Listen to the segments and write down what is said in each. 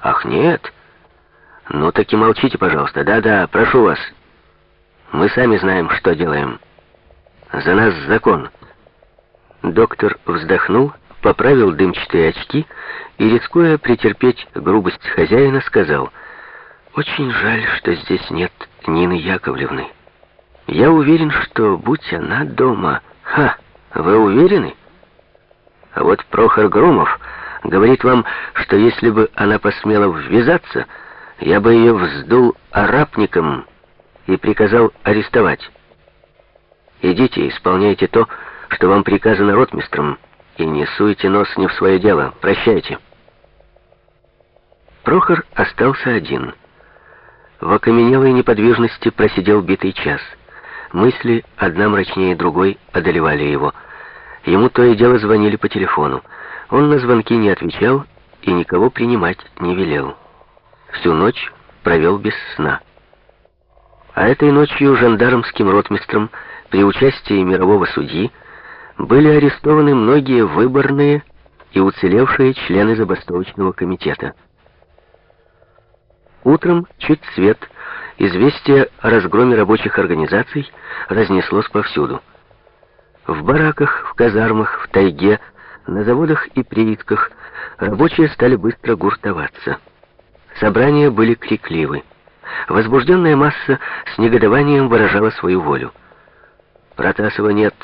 Ах, нет? Ну, так и молчите, пожалуйста. Да-да, прошу вас. Мы сами знаем, что делаем. За нас закон. Доктор вздохнул, поправил дымчатые очки и, рискуя претерпеть грубость хозяина, сказал, «Очень жаль, что здесь нет Нины Яковлевны. Я уверен, что, будь она дома...» «Ха! Вы уверены?» А вот Прохор Громов говорит вам, что если бы она посмела ввязаться, я бы ее вздул арапником и приказал арестовать. Идите, исполняйте то, что вам приказано ротмистром, и не суйте нос не в свое дело. Прощайте. Прохор остался один. В окаменелой неподвижности просидел битый час. Мысли, одна мрачнее другой, одолевали его. Ему то и дело звонили по телефону. Он на звонки не отвечал и никого принимать не велел. Всю ночь провел без сна. А этой ночью жандармским ротмистром при участии мирового судьи были арестованы многие выборные и уцелевшие члены забастовочного комитета. Утром, чуть свет, известие о разгроме рабочих организаций разнеслось повсюду. В бараках, в казармах, в тайге, на заводах и приитках рабочие стали быстро гуртоваться. Собрания были крикливы. Возбужденная масса с негодованием выражала свою волю. «Протасова нет.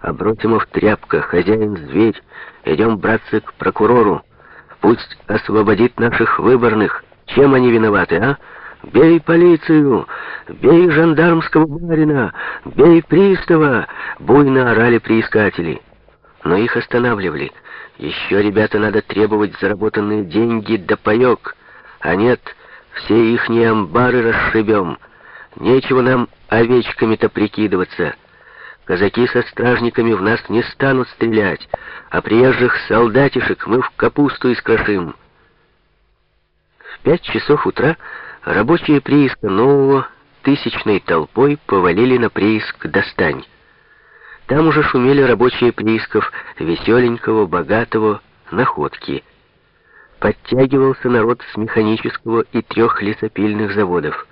Абросимов тряпка, хозяин зверь. Идем, братцы, к прокурору. Пусть освободит наших выборных. Чем они виноваты, а? Бей полицию! Бей жандармского барина! Бей пристава!» Буйно орали приискатели. Но их останавливали. Еще, ребята, надо требовать заработанные деньги да паек. А нет, все ихние амбары расшибем. Нечего нам овечками-то прикидываться. Казаки со стражниками в нас не станут стрелять, а приезжих солдатишек мы в капусту искрошим. В пять часов утра рабочие прииска нового тысячной толпой повалили на прииск «Достань». Там уже шумели рабочие приисков веселенького, богатого, находки — подтягивался народ с механического и трех лесопильных заводов.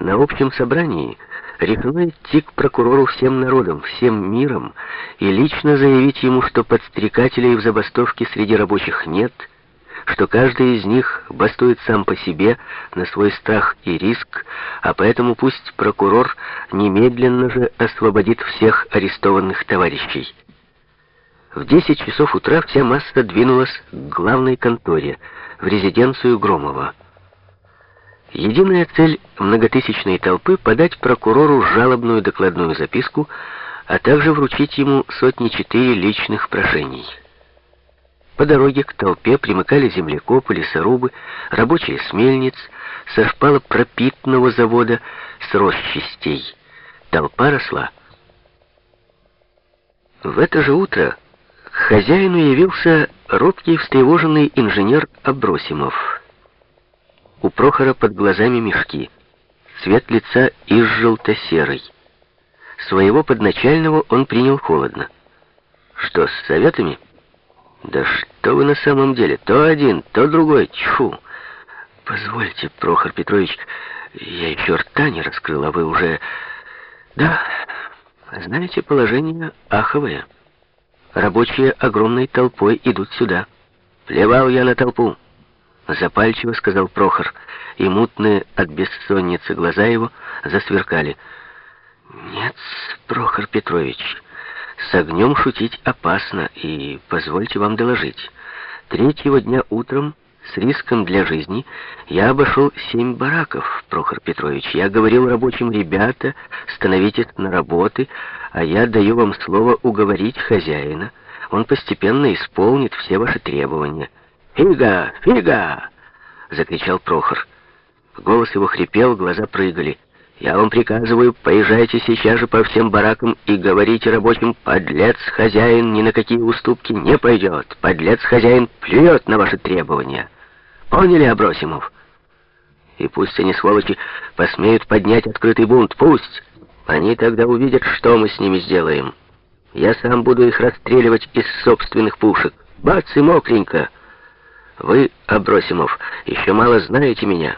На общем собрании решено идти к прокурору всем народом, всем миром и лично заявить ему, что подстрекателей в забастовке среди рабочих нет, что каждый из них бастует сам по себе на свой страх и риск, а поэтому пусть прокурор немедленно же освободит всех арестованных товарищей. В 10 часов утра вся масса двинулась к главной конторе, в резиденцию Громова. Единая цель многотысячной толпы — подать прокурору жалобную докладную записку, а также вручить ему сотни-четыре личных прошений. По дороге к толпе примыкали землекопы, лесорубы, рабочие с мельниц, со шпалопропитного завода, с росчастей. Толпа росла. В это же утро к хозяину явился робкий, встревоженный инженер Абросимов. У Прохора под глазами мешки, цвет лица изжелто-серый. Своего подначального он принял холодно. «Что, с советами?» «Да что вы на самом деле? То один, то другой. Тьфу!» «Позвольте, Прохор Петрович, я еще рта не раскрыл, а вы уже...» «Да, знаете, положение аховое». Рабочие огромной толпой идут сюда. Плевал я на толпу. Запальчиво сказал Прохор, и мутные от бессонницы глаза его засверкали. Нет, Прохор Петрович, с огнем шутить опасно, и позвольте вам доложить. Третьего дня утром с риском для жизни я обошел семь бараков, Прохор Петрович. Я говорил рабочим, ребята, становитесь на работы, а я даю вам слово уговорить хозяина. Он постепенно исполнит все ваши требования. «Фига! Фига!» — закричал Прохор. Голос его хрипел, глаза прыгали. «Я вам приказываю, поезжайте сейчас же по всем баракам и говорите рабочим, подлец хозяин ни на какие уступки не пойдет. Подлец хозяин плюет на ваши требования». Поняли, Абросимов? И пусть они, сволочи, посмеют поднять открытый бунт, пусть. Они тогда увидят, что мы с ними сделаем. Я сам буду их расстреливать из собственных пушек. Бац и мокренько. Вы, Абросимов, еще мало знаете меня».